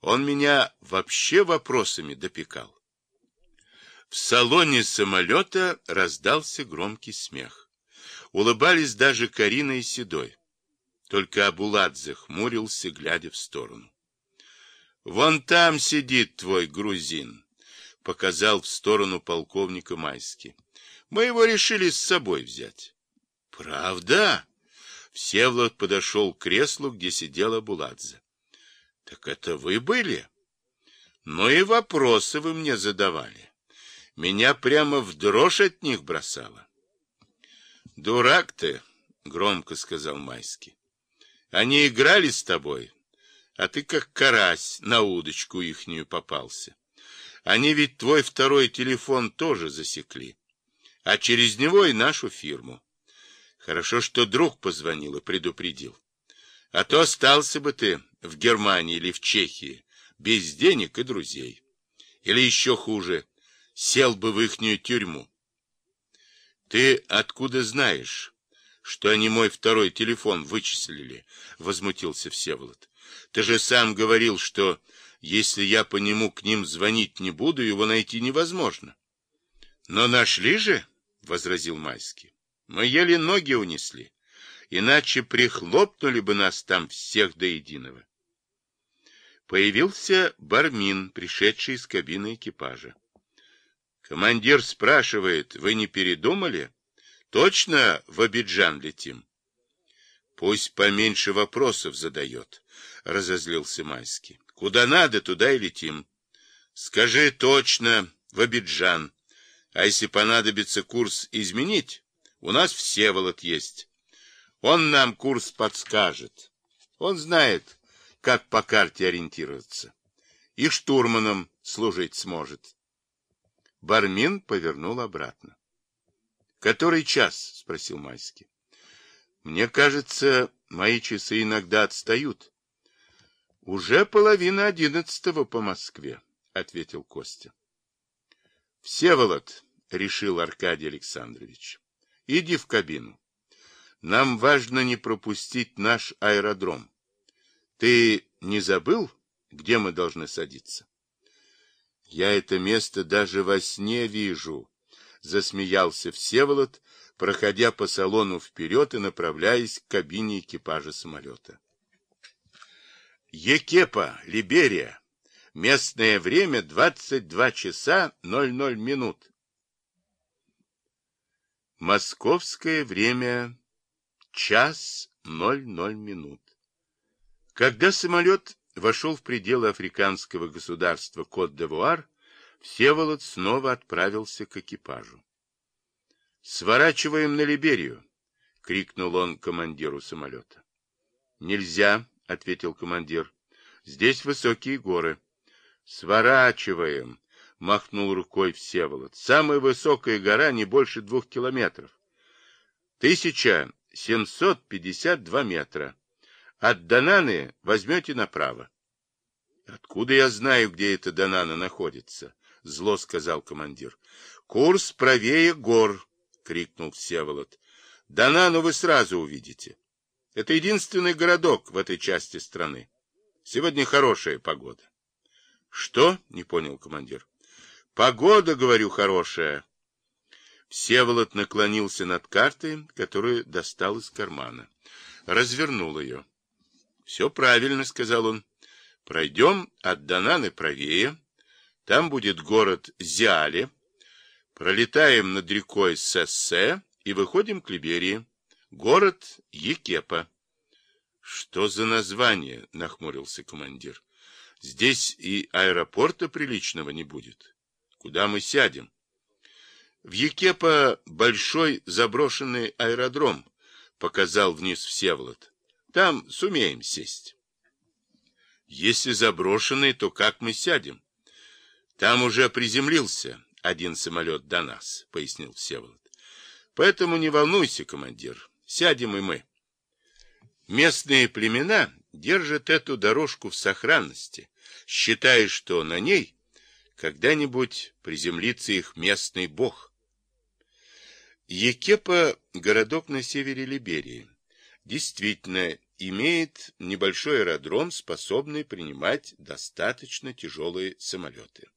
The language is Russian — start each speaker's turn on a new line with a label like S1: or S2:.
S1: Он меня вообще вопросами допекал. В салоне самолета раздался громкий смех. Улыбались даже Карина и Седой. Только Абуладзе хмурился, глядя в сторону. — Вон там сидит твой грузин, — показал в сторону полковника Майский. — Мы его решили с собой взять. — Правда? Всеволод подошел к креслу, где сидела Буладзе. — Так это вы были? Ну и вопросы вы мне задавали. Меня прямо в дрожь от них бросало. — Дурак ты, — громко сказал Майский. Они играли с тобой, а ты как карась на удочку ихнюю попался. Они ведь твой второй телефон тоже засекли, а через него и нашу фирму. Хорошо, что друг позвонил и предупредил. А то остался бы ты в Германии или в Чехии, без денег и друзей. Или еще хуже, сел бы в ихнюю тюрьму. Ты откуда знаешь, что они мой второй телефон вычислили, — возмутился Всеволод. — Ты же сам говорил, что если я по нему к ним звонить не буду, его найти невозможно. — Но нашли же, — возразил Майский. — Мы еле ноги унесли, иначе прихлопнули бы нас там всех до единого. Появился Бармин, пришедший из кабины экипажа. Командир спрашивает, вы не передумали? — Точно в Абиджан летим? Пусть поменьше вопросов задает, разозлился Майский. Куда надо, туда и летим. Скажи точно, в Абиджан. А если понадобится курс изменить, у нас Всеволод есть. Он нам курс подскажет. Он знает, как по карте ориентироваться. И штурманом служить сможет. Бармин повернул обратно. Который час? спросил Майский. Мне кажется, мои часы иногда отстают. Уже половина одиннадцатого по Москве, ответил Костя. Всеволод, решил Аркадий Александрович, иди в кабину. Нам важно не пропустить наш аэродром. Ты не забыл, где мы должны садиться? Я это место даже во сне вижу, засмеялся Всеволод, проходя по салону вперед и направляясь к кабине экипажа самолета. Екепа, Либерия. Местное время 22 часа 00 минут. Московское время час 00 минут. Когда самолет вошел в пределы африканского государства Кот-де-Вуар, Всеволод снова отправился к экипажу. «Сворачиваем на Либерию!» — крикнул он командиру самолета. «Нельзя!» — ответил командир. «Здесь высокие горы». «Сворачиваем!» — махнул рукой Всеволод. «Самая высокая гора не больше двух километров. Тысяча семьсот пятьдесят два метра. От Дананы возьмете направо». «Откуда я знаю, где эта Данана находится?» — зло сказал командир. — Курс правее гор! — крикнул Всеволод. — Донану вы сразу увидите. Это единственный городок в этой части страны. Сегодня хорошая погода. — Что? — не понял командир. — Погода, говорю, хорошая. Всеволод наклонился над картой, которую достал из кармана. Развернул ее. — Все правильно, — сказал он. — Пройдем от Донаны правее, там будет город Зиале. Пролетаем над рекой Сессе и выходим к Либерии. Город Екепа. Что за название? Нахмурился командир. Здесь и аэропорта приличного не будет. Куда мы сядем? В Екепа большой заброшенный аэродром, показал вниз Всеволод. Там сумеем сесть. Если заброшенный, то как мы сядем? Там уже приземлился один самолет до нас, пояснил Всеволод. Поэтому не волнуйся, командир, сядем и мы. Местные племена держат эту дорожку в сохранности, считая, что на ней когда-нибудь приземлится их местный бог. Екепа — городок на севере Либерии. Действительно, имеет небольшой аэродром, способный принимать достаточно тяжелые самолеты.